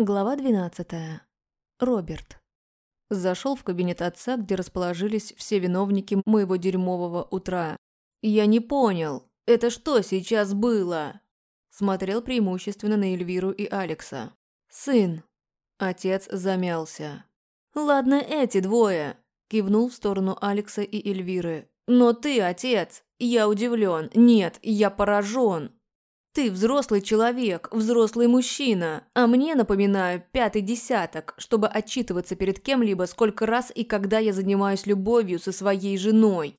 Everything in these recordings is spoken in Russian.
Глава 12. Роберт. Зашел в кабинет отца, где расположились все виновники моего дерьмового утра. «Я не понял, это что сейчас было?» Смотрел преимущественно на Эльвиру и Алекса. «Сын». Отец замялся. «Ладно, эти двое», – кивнул в сторону Алекса и Эльвиры. «Но ты, отец, я удивлен. Нет, я поражен. Ты взрослый человек, взрослый мужчина, а мне, напоминаю, пятый десяток, чтобы отчитываться перед кем-либо, сколько раз и когда я занимаюсь любовью со своей женой.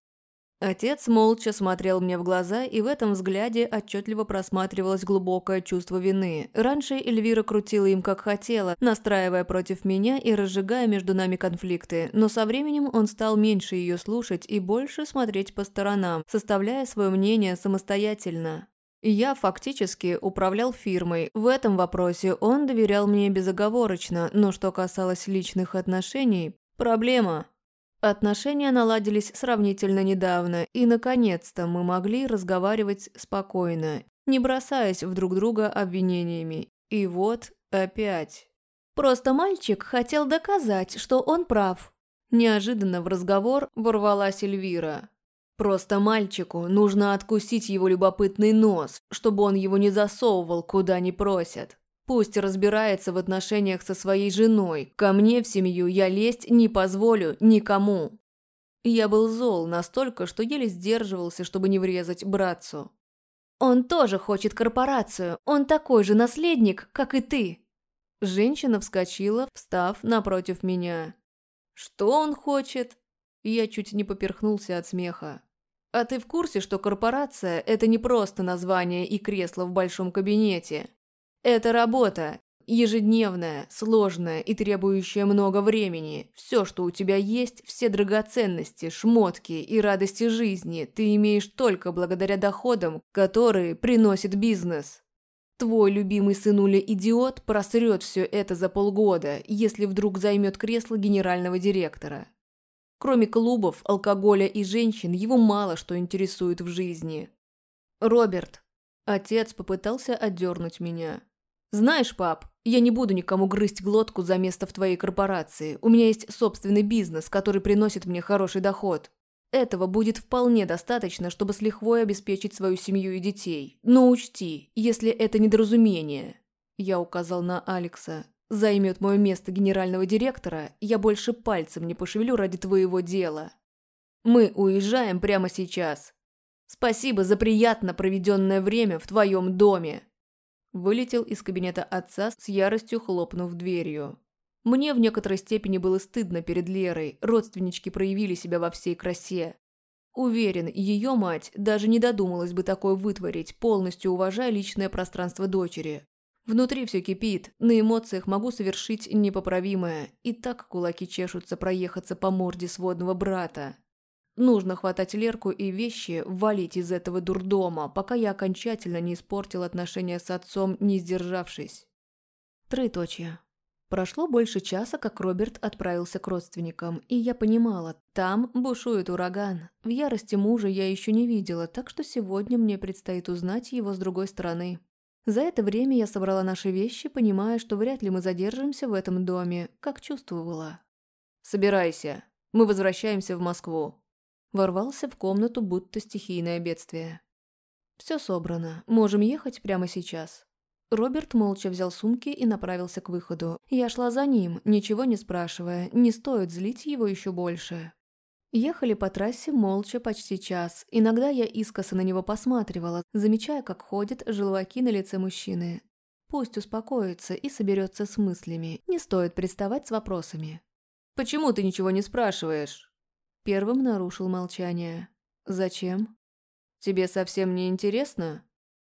Отец молча смотрел мне в глаза, и в этом взгляде отчетливо просматривалось глубокое чувство вины. Раньше Эльвира крутила им как хотела, настраивая против меня и разжигая между нами конфликты, но со временем он стал меньше ее слушать и больше смотреть по сторонам, составляя свое мнение самостоятельно. Я фактически управлял фирмой. В этом вопросе он доверял мне безоговорочно, но что касалось личных отношений – проблема. Отношения наладились сравнительно недавно, и, наконец-то, мы могли разговаривать спокойно, не бросаясь в друг друга обвинениями. И вот опять. Просто мальчик хотел доказать, что он прав. Неожиданно в разговор ворвалась Эльвира. Просто мальчику нужно откусить его любопытный нос, чтобы он его не засовывал, куда не просят. Пусть разбирается в отношениях со своей женой. Ко мне в семью я лезть не позволю никому. Я был зол настолько, что еле сдерживался, чтобы не врезать братцу. «Он тоже хочет корпорацию. Он такой же наследник, как и ты». Женщина вскочила, встав напротив меня. «Что он хочет?» Я чуть не поперхнулся от смеха. А ты в курсе, что корпорация – это не просто название и кресло в большом кабинете? Это работа, ежедневная, сложная и требующая много времени. Все, что у тебя есть, все драгоценности, шмотки и радости жизни ты имеешь только благодаря доходам, которые приносит бизнес. Твой любимый сынуля-идиот просрет все это за полгода, если вдруг займет кресло генерального директора. Кроме клубов, алкоголя и женщин, его мало что интересует в жизни. «Роберт». Отец попытался отдернуть меня. «Знаешь, пап, я не буду никому грызть глотку за место в твоей корпорации. У меня есть собственный бизнес, который приносит мне хороший доход. Этого будет вполне достаточно, чтобы с лихвой обеспечить свою семью и детей. Но учти, если это недоразумение...» Я указал на Алекса займет мое место генерального директора, я больше пальцем не пошевелю ради твоего дела. Мы уезжаем прямо сейчас. Спасибо за приятно проведенное время в твоем доме. Вылетел из кабинета отца с яростью хлопнув дверью. Мне в некоторой степени было стыдно перед Лерой, родственнички проявили себя во всей красе. Уверен, ее мать даже не додумалась бы такое вытворить, полностью уважая личное пространство дочери. Внутри все кипит, на эмоциях могу совершить непоправимое, и так кулаки чешутся проехаться по морде сводного брата. Нужно хватать Лерку и вещи, валить из этого дурдома, пока я окончательно не испортил отношения с отцом, не сдержавшись. Троеточие. Прошло больше часа, как Роберт отправился к родственникам, и я понимала, там бушует ураган. В ярости мужа я еще не видела, так что сегодня мне предстоит узнать его с другой стороны. За это время я собрала наши вещи, понимая, что вряд ли мы задержимся в этом доме, как чувствовала. «Собирайся, мы возвращаемся в Москву». Ворвался в комнату, будто стихийное бедствие. «Все собрано, можем ехать прямо сейчас». Роберт молча взял сумки и направился к выходу. Я шла за ним, ничего не спрашивая, не стоит злить его еще больше. Ехали по трассе молча почти час. Иногда я искоса на него посматривала, замечая, как ходят желваки на лице мужчины. Пусть успокоится и соберется с мыслями. Не стоит приставать с вопросами. «Почему ты ничего не спрашиваешь?» Первым нарушил молчание. «Зачем?» «Тебе совсем не интересно?»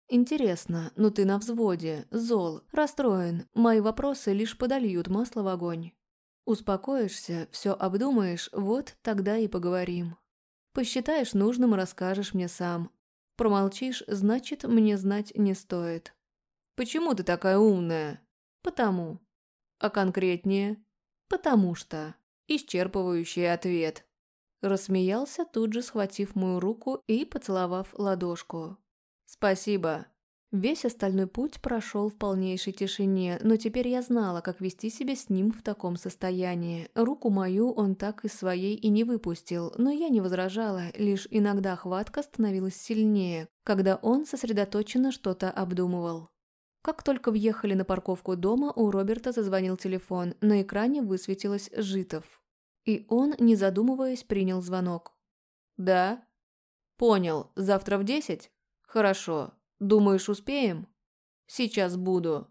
«Интересно, но ты на взводе, зол, расстроен. Мои вопросы лишь подольют масло в огонь». Успокоишься, все обдумаешь, вот тогда и поговорим. Посчитаешь нужным, расскажешь мне сам. Промолчишь, значит, мне знать не стоит. Почему ты такая умная? Потому. А конкретнее? Потому что. Исчерпывающий ответ. Рассмеялся, тут же схватив мою руку и поцеловав ладошку. «Спасибо. Весь остальной путь прошел в полнейшей тишине, но теперь я знала, как вести себя с ним в таком состоянии. Руку мою он так из своей и не выпустил, но я не возражала, лишь иногда хватка становилась сильнее, когда он сосредоточенно что-то обдумывал. Как только въехали на парковку дома, у Роберта зазвонил телефон, на экране высветилось «Житов». И он, не задумываясь, принял звонок. «Да?» «Понял. Завтра в десять?» «Хорошо. Думаешь, успеем?» «Сейчас буду».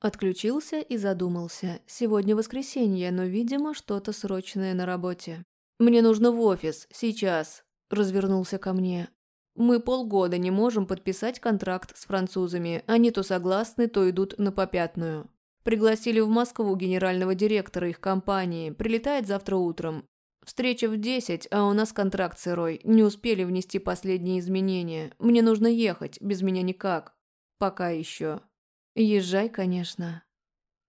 Отключился и задумался. Сегодня воскресенье, но, видимо, что-то срочное на работе. «Мне нужно в офис. Сейчас», – развернулся ко мне. «Мы полгода не можем подписать контракт с французами. Они то согласны, то идут на попятную. Пригласили в Москву генерального директора их компании. Прилетает завтра утром. Встреча в десять, а у нас контракт сырой. Не успели внести последние изменения. Мне нужно ехать, без меня никак. Пока еще. Езжай, конечно.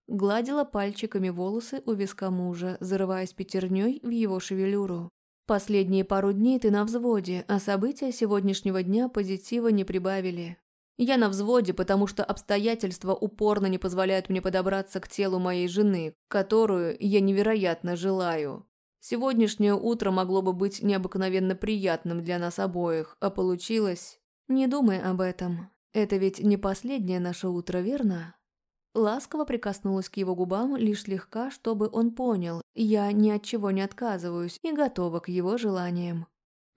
Гладила пальчиками волосы у виска мужа, зарываясь пятерней в его шевелюру. Последние пару дней ты на взводе, а события сегодняшнего дня позитива не прибавили. Я на взводе, потому что обстоятельства упорно не позволяют мне подобраться к телу моей жены, которую я невероятно желаю. Сегодняшнее утро могло бы быть необыкновенно приятным для нас обоих, а получилось... Не думай об этом. Это ведь не последнее наше утро, верно? Ласково прикоснулась к его губам лишь слегка, чтобы он понял, я ни от чего не отказываюсь и готова к его желаниям.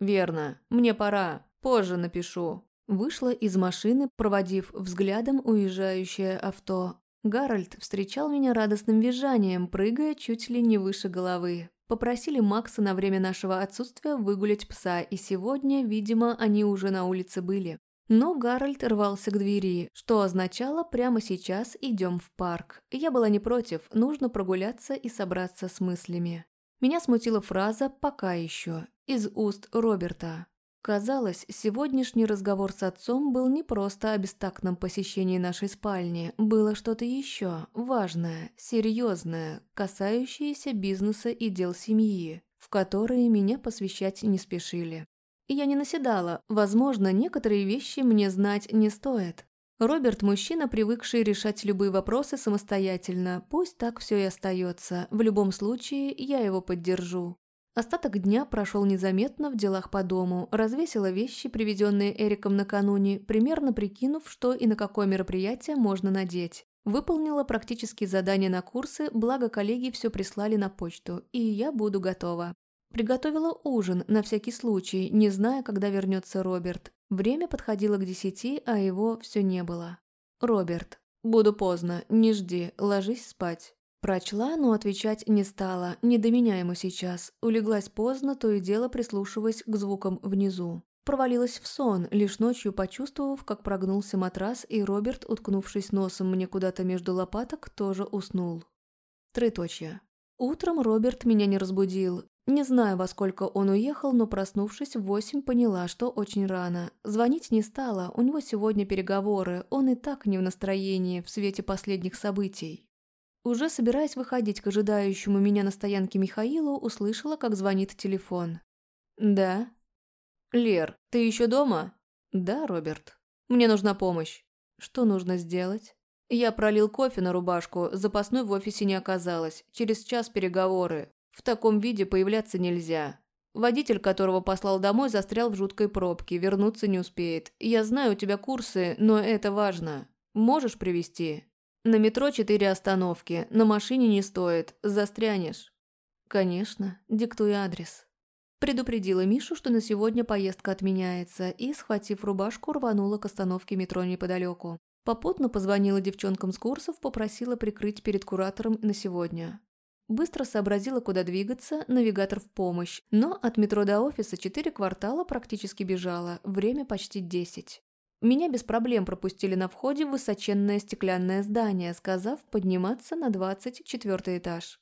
«Верно. Мне пора. Позже напишу». Вышла из машины, проводив взглядом уезжающее авто. Гарольд встречал меня радостным визжанием, прыгая чуть ли не выше головы. Попросили Макса на время нашего отсутствия выгулять пса, и сегодня, видимо, они уже на улице были. Но Гарольд рвался к двери, что означало «прямо сейчас идем в парк». Я была не против, нужно прогуляться и собраться с мыслями. Меня смутила фраза «пока еще» из уст Роберта. Казалось, сегодняшний разговор с отцом был не просто о бестактном посещении нашей спальни, было что-то еще важное, серьезное, касающееся бизнеса и дел семьи, в которые меня посвящать не спешили. Я не наседала, возможно, некоторые вещи мне знать не стоит. Роберт – мужчина, привыкший решать любые вопросы самостоятельно, пусть так все и остается, в любом случае я его поддержу. Остаток дня прошел незаметно в делах по дому, развесила вещи, приведенные Эриком накануне, примерно прикинув, что и на какое мероприятие можно надеть. Выполнила практические задания на курсы, благо коллеги все прислали на почту, и я буду готова. Приготовила ужин, на всякий случай, не зная, когда вернется Роберт. Время подходило к десяти, а его все не было. «Роберт, буду поздно, не жди, ложись спать». Прочла, но отвечать не стала, не до меня ему сейчас. Улеглась поздно, то и дело прислушиваясь к звукам внизу. Провалилась в сон, лишь ночью почувствовав, как прогнулся матрас, и Роберт, уткнувшись носом мне куда-то между лопаток, тоже уснул. Троеточие. Утром Роберт меня не разбудил. Не знаю, во сколько он уехал, но проснувшись в восемь, поняла, что очень рано. Звонить не стала, у него сегодня переговоры, он и так не в настроении в свете последних событий. Уже собираясь выходить к ожидающему меня на стоянке Михаилу, услышала, как звонит телефон. «Да». «Лер, ты еще дома?» «Да, Роберт. Мне нужна помощь». «Что нужно сделать?» Я пролил кофе на рубашку, запасной в офисе не оказалось. Через час переговоры. В таком виде появляться нельзя. Водитель, которого послал домой, застрял в жуткой пробке, вернуться не успеет. Я знаю, у тебя курсы, но это важно. Можешь привести? На метро четыре остановки, на машине не стоит, застрянешь. Конечно, диктуй адрес. Предупредила Мишу, что на сегодня поездка отменяется, и, схватив рубашку, рванула к остановке метро неподалеку. Попутно позвонила девчонкам с курсов, попросила прикрыть перед куратором на сегодня. Быстро сообразила, куда двигаться, навигатор в помощь, но от метро до офиса четыре квартала практически бежала, время почти десять. Меня без проблем пропустили на входе в высоченное стеклянное здание, сказав подниматься на двадцать четвертый этаж.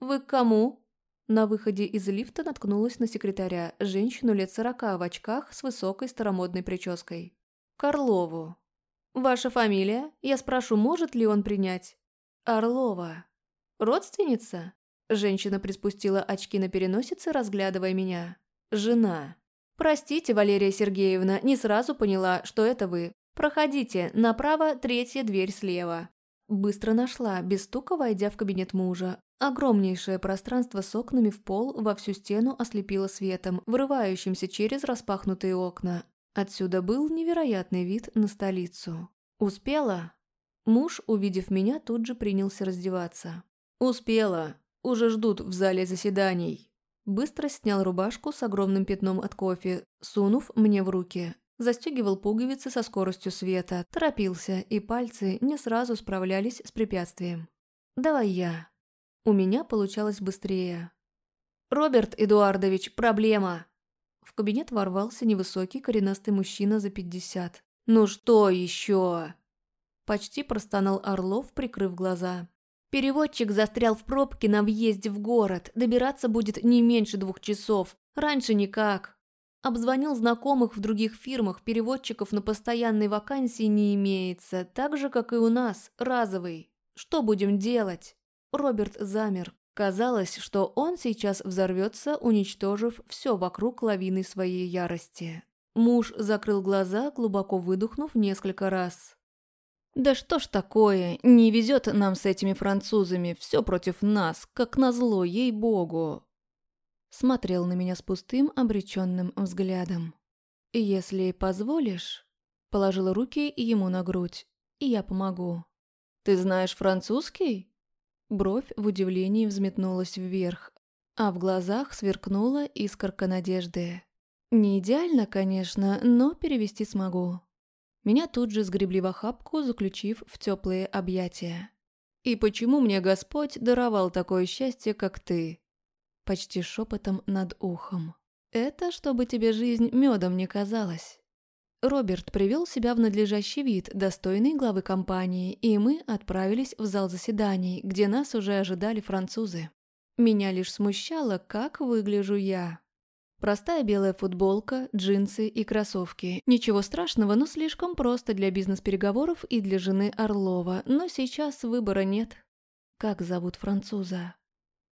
«Вы к кому?» На выходе из лифта наткнулась на секретаря, женщину лет сорока в очках с высокой старомодной прической. «Карлову». «Ваша фамилия? Я спрошу, может ли он принять?» «Орлова». «Родственница?» Женщина приспустила очки на переносице, разглядывая меня. «Жена». «Простите, Валерия Сергеевна, не сразу поняла, что это вы. «Проходите, направо, третья дверь слева». Быстро нашла, без стука войдя в кабинет мужа. Огромнейшее пространство с окнами в пол во всю стену ослепило светом, вырывающимся через распахнутые окна. Отсюда был невероятный вид на столицу. «Успела?» Муж, увидев меня, тут же принялся раздеваться. «Успела. Уже ждут в зале заседаний». Быстро снял рубашку с огромным пятном от кофе, сунув мне в руки. Застегивал пуговицы со скоростью света, торопился, и пальцы не сразу справлялись с препятствием. «Давай я». У меня получалось быстрее. «Роберт Эдуардович, проблема!» В кабинет ворвался невысокий коренастый мужчина за пятьдесят. «Ну что еще?» Почти простонал Орлов, прикрыв глаза. Переводчик застрял в пробке на въезде в город. Добираться будет не меньше двух часов. Раньше никак. Обзвонил знакомых в других фирмах, переводчиков на постоянной вакансии не имеется, так же, как и у нас, разовый. Что будем делать? Роберт замер. Казалось, что он сейчас взорвется, уничтожив все вокруг лавины своей ярости. Муж закрыл глаза, глубоко выдохнув несколько раз. «Да что ж такое, не везет нам с этими французами, все против нас, как назло, ей-богу!» Смотрел на меня с пустым, обреченным взглядом. «Если позволишь...» Положила руки ему на грудь, и я помогу. «Ты знаешь французский?» Бровь в удивлении взметнулась вверх, а в глазах сверкнула искорка надежды. «Не идеально, конечно, но перевести смогу». Меня тут же сгребли в охапку, заключив в теплые объятия. «И почему мне Господь даровал такое счастье, как ты?» Почти шепотом над ухом. «Это чтобы тебе жизнь медом не казалась». Роберт привел себя в надлежащий вид, достойный главы компании, и мы отправились в зал заседаний, где нас уже ожидали французы. Меня лишь смущало, как выгляжу я. Простая белая футболка, джинсы и кроссовки. Ничего страшного, но слишком просто для бизнес-переговоров и для жены Орлова, но сейчас выбора нет. «Как зовут француза?»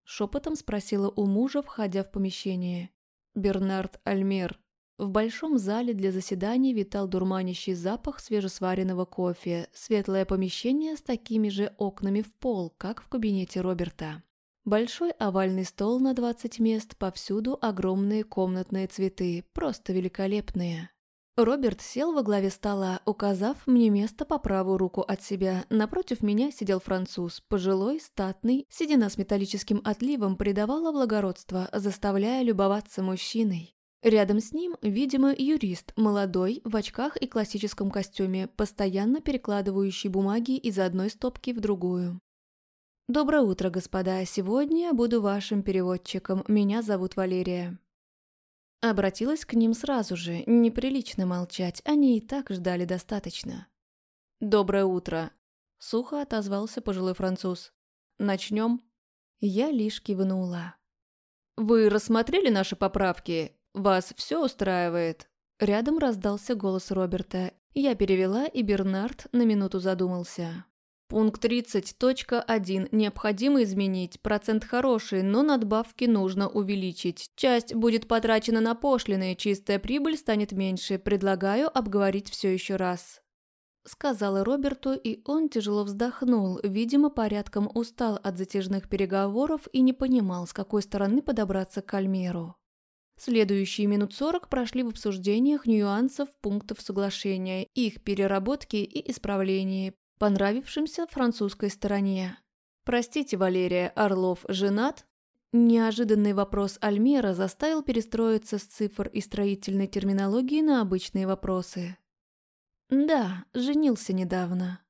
Шепотом спросила у мужа, входя в помещение. «Бернард Альмер». В большом зале для заседаний витал дурманящий запах свежесваренного кофе, светлое помещение с такими же окнами в пол, как в кабинете Роберта. Большой овальный стол на 20 мест, повсюду огромные комнатные цветы, просто великолепные. Роберт сел во главе стола, указав мне место по правую руку от себя. Напротив меня сидел француз, пожилой, статный, седина с металлическим отливом придавала благородство, заставляя любоваться мужчиной. Рядом с ним, видимо, юрист, молодой, в очках и классическом костюме, постоянно перекладывающий бумаги из одной стопки в другую. «Доброе утро, господа. Сегодня я буду вашим переводчиком. Меня зовут Валерия». Обратилась к ним сразу же. Неприлично молчать, они и так ждали достаточно. «Доброе утро», — сухо отозвался пожилой француз. «Начнем?» Я лишь кивнула. «Вы рассмотрели наши поправки? Вас все устраивает?» Рядом раздался голос Роберта. Я перевела, и Бернард на минуту задумался. Пункт 30.1 необходимо изменить. Процент хороший, но надбавки нужно увеличить. Часть будет потрачена на пошлины, чистая прибыль станет меньше. Предлагаю обговорить все еще раз. Сказала Роберту, и он тяжело вздохнул, видимо, порядком устал от затяжных переговоров и не понимал, с какой стороны подобраться к Альмеру. Следующие минут сорок прошли в обсуждениях нюансов пунктов соглашения, их переработки и исправлении, понравившимся французской стороне. «Простите, Валерия, Орлов женат?» Неожиданный вопрос Альмера заставил перестроиться с цифр и строительной терминологии на обычные вопросы. «Да, женился недавно».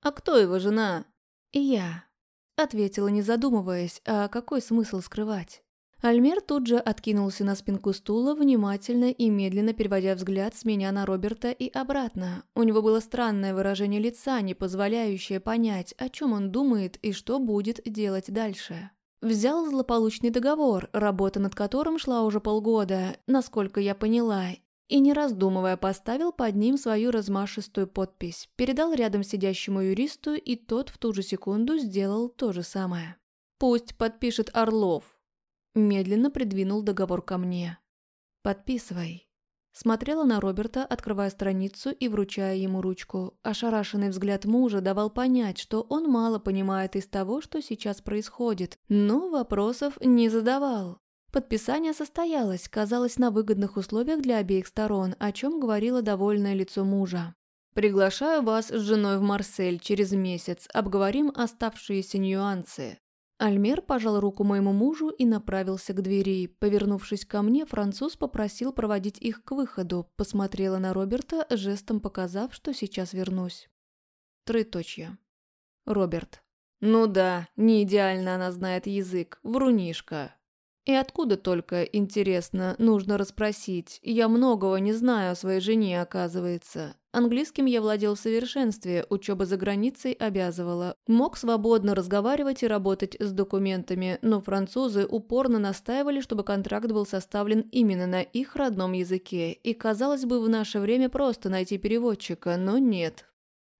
«А кто его жена?» «Я», — ответила, не задумываясь, а какой смысл скрывать? Альмер тут же откинулся на спинку стула, внимательно и медленно переводя взгляд с меня на Роберта и обратно. У него было странное выражение лица, не позволяющее понять, о чем он думает и что будет делать дальше. Взял злополучный договор, работа над которым шла уже полгода, насколько я поняла, и, не раздумывая, поставил под ним свою размашистую подпись, передал рядом сидящему юристу, и тот в ту же секунду сделал то же самое. «Пусть подпишет Орлов», Медленно придвинул договор ко мне. «Подписывай». Смотрела на Роберта, открывая страницу и вручая ему ручку. Ошарашенный взгляд мужа давал понять, что он мало понимает из того, что сейчас происходит, но вопросов не задавал. Подписание состоялось, казалось, на выгодных условиях для обеих сторон, о чем говорило довольное лицо мужа. «Приглашаю вас с женой в Марсель через месяц, обговорим оставшиеся нюансы». Альмер пожал руку моему мужу и направился к двери. Повернувшись ко мне, француз попросил проводить их к выходу, посмотрела на Роберта, жестом показав, что сейчас вернусь. Троеточие. Роберт. «Ну да, не идеально она знает язык, врунишка». И откуда только, интересно, нужно расспросить. Я многого не знаю о своей жене, оказывается. Английским я владел в совершенстве, учеба за границей обязывала. Мог свободно разговаривать и работать с документами, но французы упорно настаивали, чтобы контракт был составлен именно на их родном языке. И, казалось бы, в наше время просто найти переводчика, но нет.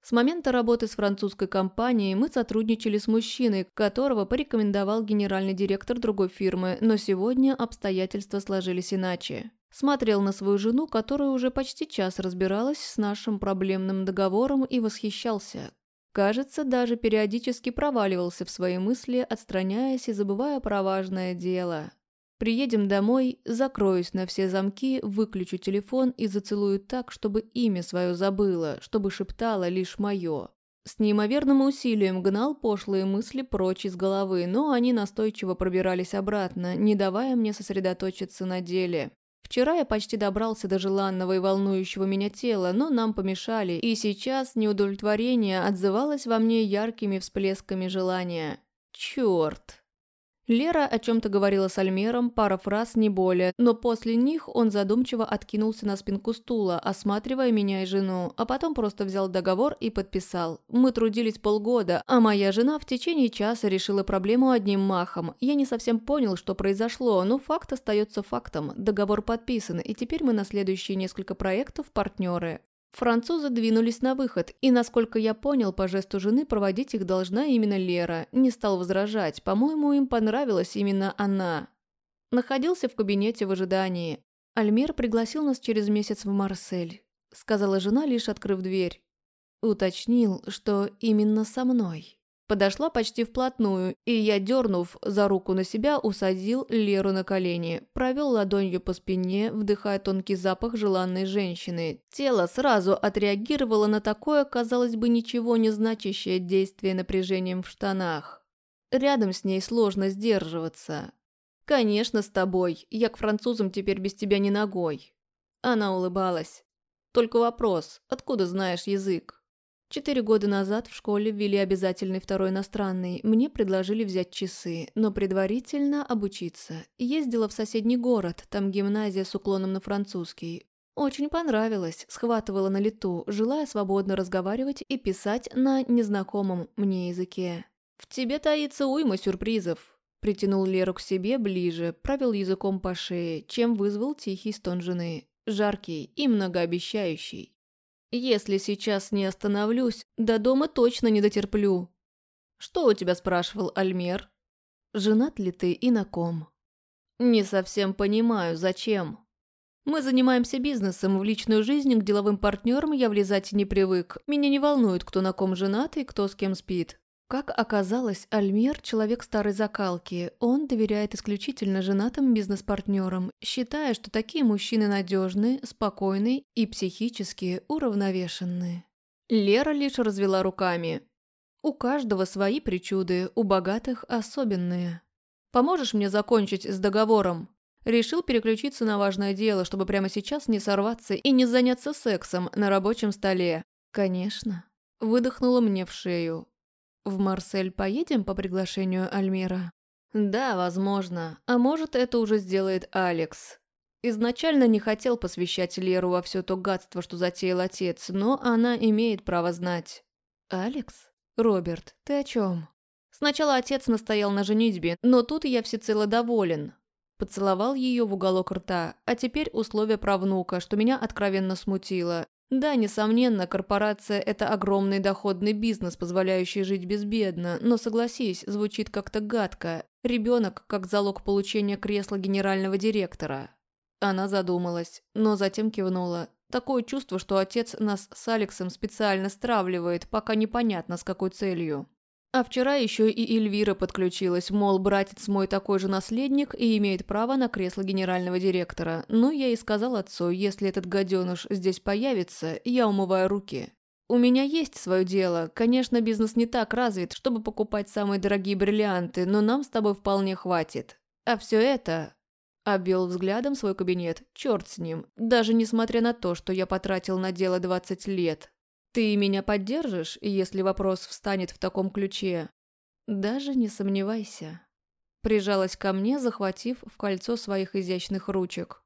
С момента работы с французской компанией мы сотрудничали с мужчиной, которого порекомендовал генеральный директор другой фирмы, но сегодня обстоятельства сложились иначе. Смотрел на свою жену, которая уже почти час разбиралась с нашим проблемным договором и восхищался. Кажется, даже периодически проваливался в свои мысли, отстраняясь и забывая про важное дело. Приедем домой, закроюсь на все замки, выключу телефон и зацелую так, чтобы имя свое забыла, чтобы шептала лишь мое. С неимоверным усилием гнал пошлые мысли прочь из головы, но они настойчиво пробирались обратно, не давая мне сосредоточиться на деле. Вчера я почти добрался до желанного и волнующего меня тела, но нам помешали, и сейчас неудовлетворение отзывалось во мне яркими всплесками желания. Черт! Лера о чем-то говорила с Альмером, пара фраз, не более, но после них он задумчиво откинулся на спинку стула, осматривая меня и жену, а потом просто взял договор и подписал. Мы трудились полгода, а моя жена в течение часа решила проблему одним махом. Я не совсем понял, что произошло, но факт остается фактом. Договор подписан, и теперь мы на следующие несколько проектов партнеры. Французы двинулись на выход, и, насколько я понял, по жесту жены проводить их должна именно Лера. Не стал возражать, по-моему, им понравилась именно она. Находился в кабинете в ожидании. Альмер пригласил нас через месяц в Марсель, сказала жена, лишь открыв дверь. Уточнил, что именно со мной. Подошла почти вплотную, и я, дернув за руку на себя, усадил Леру на колени, провел ладонью по спине, вдыхая тонкий запах желанной женщины. Тело сразу отреагировало на такое, казалось бы, ничего не значащее действие напряжением в штанах. Рядом с ней сложно сдерживаться. «Конечно, с тобой. Я к французам теперь без тебя не ногой». Она улыбалась. «Только вопрос, откуда знаешь язык?» Четыре года назад в школе ввели обязательный второй иностранный. Мне предложили взять часы, но предварительно обучиться. Ездила в соседний город, там гимназия с уклоном на французский. Очень понравилось, схватывала на лету, желая свободно разговаривать и писать на незнакомом мне языке. «В тебе таится уйма сюрпризов», Притянул Леру к себе ближе, провел языком по шее, чем вызвал тихий стон жены. Жаркий и многообещающий. Если сейчас не остановлюсь, до дома точно не дотерплю. Что у тебя спрашивал Альмер? Женат ли ты и на ком? Не совсем понимаю, зачем. Мы занимаемся бизнесом, в личную жизнь к деловым партнерам я влезать не привык. Меня не волнует, кто на ком женат и кто с кем спит. Как оказалось, Альмер – человек старой закалки. Он доверяет исключительно женатым бизнес-партнерам, считая, что такие мужчины надежны, спокойны и психически уравновешенны. Лера лишь развела руками. У каждого свои причуды, у богатых особенные. «Поможешь мне закончить с договором?» Решил переключиться на важное дело, чтобы прямо сейчас не сорваться и не заняться сексом на рабочем столе. «Конечно». Выдохнула мне в шею. В Марсель поедем по приглашению Альмира? Да, возможно. А может, это уже сделает Алекс. Изначально не хотел посвящать Леру во все то гадство, что затеял отец, но она имеет право знать. Алекс? Роберт, ты о чем? Сначала отец настоял на женитьбе, но тут я всецело доволен. Поцеловал ее в уголок рта, а теперь условия правнука, что меня откровенно смутило. Да, несомненно, корпорация – это огромный доходный бизнес, позволяющий жить безбедно, но, согласись, звучит как-то гадко. Ребенок как залог получения кресла генерального директора. Она задумалась, но затем кивнула. Такое чувство, что отец нас с Алексом специально стравливает, пока непонятно с какой целью. А вчера еще и Эльвира подключилась, мол, братец мой такой же наследник и имеет право на кресло генерального директора. Ну, я и сказал отцу, если этот гаденыш здесь появится, я умываю руки. У меня есть свое дело. Конечно, бизнес не так развит, чтобы покупать самые дорогие бриллианты, но нам с тобой вполне хватит. А все это... Обвел взглядом свой кабинет. Черт с ним. Даже несмотря на то, что я потратил на дело 20 лет. Ты меня поддержишь, если вопрос встанет в таком ключе? Даже не сомневайся. Прижалась ко мне, захватив в кольцо своих изящных ручек.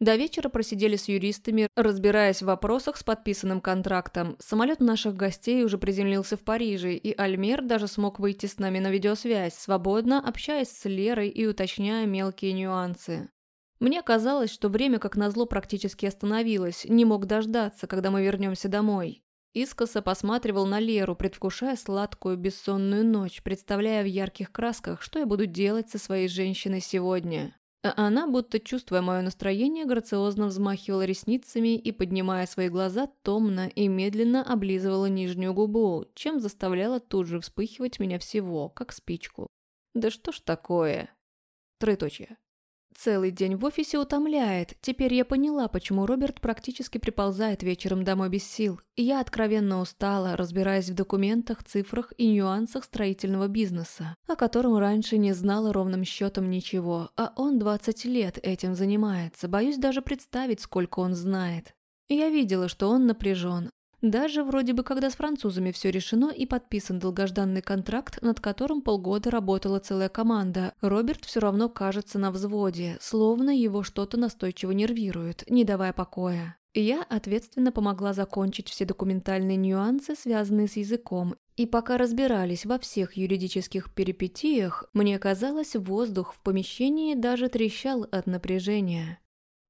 До вечера просидели с юристами, разбираясь в вопросах с подписанным контрактом. Самолет наших гостей уже приземлился в Париже, и Альмер даже смог выйти с нами на видеосвязь, свободно общаясь с Лерой и уточняя мелкие нюансы. Мне казалось, что время как назло практически остановилось, не мог дождаться, когда мы вернемся домой. Искоса посматривал на Леру, предвкушая сладкую бессонную ночь, представляя в ярких красках, что я буду делать со своей женщиной сегодня. А она, будто чувствуя мое настроение, грациозно взмахивала ресницами и, поднимая свои глаза, томно и медленно облизывала нижнюю губу, чем заставляла тут же вспыхивать меня всего, как спичку. «Да что ж такое?» Троеточие. Целый день в офисе утомляет. Теперь я поняла, почему Роберт практически приползает вечером домой без сил. Я откровенно устала, разбираясь в документах, цифрах и нюансах строительного бизнеса, о котором раньше не знала ровным счетом ничего, а он 20 лет этим занимается. Боюсь даже представить, сколько он знает. Я видела, что он напряжен, даже вроде бы, когда с французами все решено и подписан долгожданный контракт, над которым полгода работала целая команда, Роберт все равно кажется на взводе, словно его что-то настойчиво нервирует, не давая покоя. Я ответственно помогла закончить все документальные нюансы, связанные с языком, и пока разбирались во всех юридических перипетиях, мне казалось, воздух в помещении даже трещал от напряжения.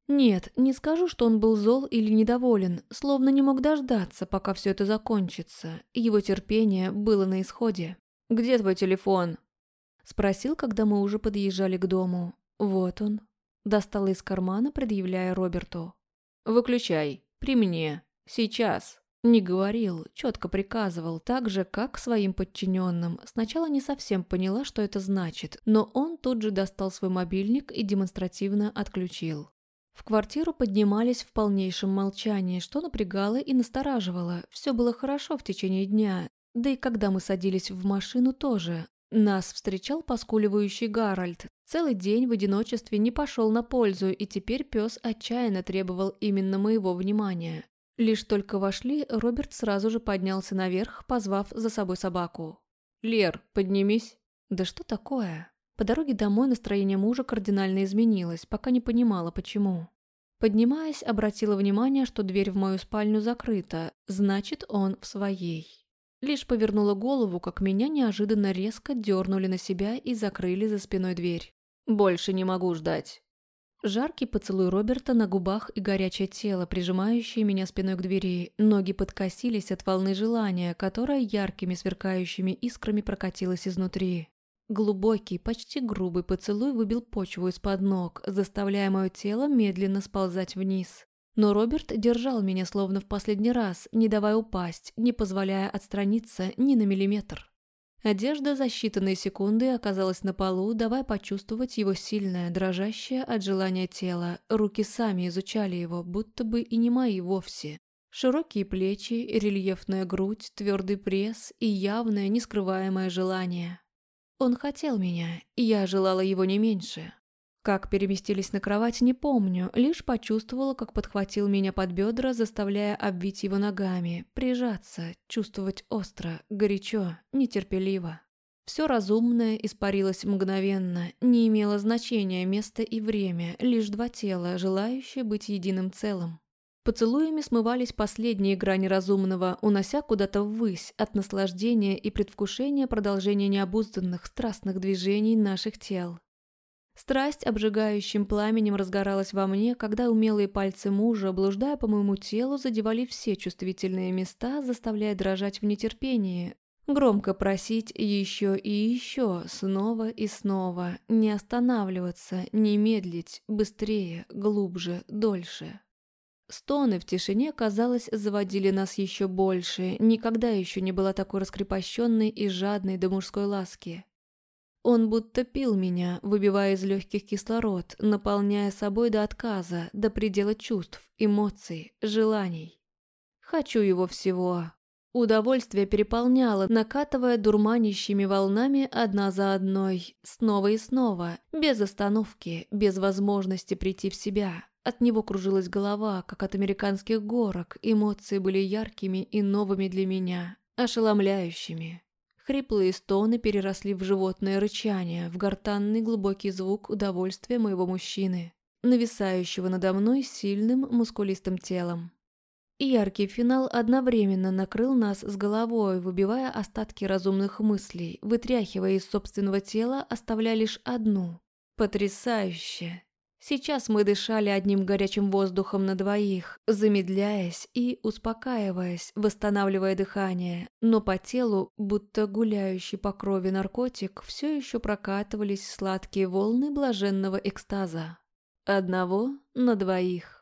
Нет, не скажу, что он был зол или недоволен, словно не мог дождаться, пока все это закончится. Его терпение было на исходе. «Где твой телефон?» Спросил, когда мы уже подъезжали к дому. «Вот он». Достала из кармана, предъявляя Роберту. «Выключай. При мне. Сейчас». Не говорил, четко приказывал, так же, как своим подчиненным. Сначала не совсем поняла, что это значит, но он тут же достал свой мобильник и демонстративно отключил. В квартиру поднимались в полнейшем молчании, что напрягало и настораживало. Все было хорошо в течение дня, да и когда мы садились в машину тоже. Нас встречал поскуливающий Гарольд. Целый день в одиночестве не пошел на пользу, и теперь пес отчаянно требовал именно моего внимания. Лишь только вошли, Роберт сразу же поднялся наверх, позвав за собой собаку. «Лер, поднимись!» «Да что такое?» По дороге домой настроение мужа кардинально изменилось, пока не понимала, почему. Поднимаясь, обратила внимание, что дверь в мою спальню закрыта, значит, он в своей. Лишь повернула голову, как меня неожиданно резко дернули на себя и закрыли за спиной дверь. «Больше не могу ждать». Жаркий поцелуй Роберта на губах и горячее тело, прижимающее меня спиной к двери. Ноги подкосились от волны желания, которая яркими сверкающими искрами прокатилась изнутри. Глубокий, почти грубый поцелуй выбил почву из-под ног, заставляя мое тело медленно сползать вниз. Но Роберт держал меня словно в последний раз, не давая упасть, не позволяя отстраниться ни на миллиметр. Одежда за считанные секунды оказалась на полу, давая почувствовать его сильное, дрожащее от желания тело. Руки сами изучали его, будто бы и не мои вовсе. Широкие плечи, рельефная грудь, твердый пресс и явное, нескрываемое желание. Он хотел меня, и я желала его не меньше. Как переместились на кровать, не помню, лишь почувствовала, как подхватил меня под бедра, заставляя обвить его ногами, прижаться, чувствовать остро, горячо, нетерпеливо. Все разумное испарилось мгновенно, не имело значения место и время, лишь два тела, желающие быть единым целым. Поцелуями смывались последние грани разумного, унося куда-то ввысь от наслаждения и предвкушения продолжения необузданных страстных движений наших тел. Страсть обжигающим пламенем разгоралась во мне, когда умелые пальцы мужа, блуждая по моему телу, задевали все чувствительные места, заставляя дрожать в нетерпении. Громко просить еще и еще, снова и снова, не останавливаться, не медлить, быстрее, глубже, дольше. Стоны в тишине, казалось, заводили нас еще больше, никогда еще не была такой раскрепощенной и жадной до мужской ласки. Он будто пил меня, выбивая из легких кислород, наполняя собой до отказа, до предела чувств, эмоций, желаний. Хочу его всего, Удовольствие переполняло, накатывая дурманящими волнами одна за одной, снова и снова, без остановки, без возможности прийти в себя. От него кружилась голова, как от американских горок, эмоции были яркими и новыми для меня, ошеломляющими. Хриплые стоны переросли в животное рычание, в гортанный глубокий звук удовольствия моего мужчины, нависающего надо мной сильным мускулистым телом. Яркий финал одновременно накрыл нас с головой, выбивая остатки разумных мыслей, вытряхивая из собственного тела, оставляя лишь одну. Потрясающе! Сейчас мы дышали одним горячим воздухом на двоих, замедляясь и успокаиваясь, восстанавливая дыхание, но по телу, будто гуляющий по крови наркотик, все еще прокатывались сладкие волны блаженного экстаза. Одного на двоих.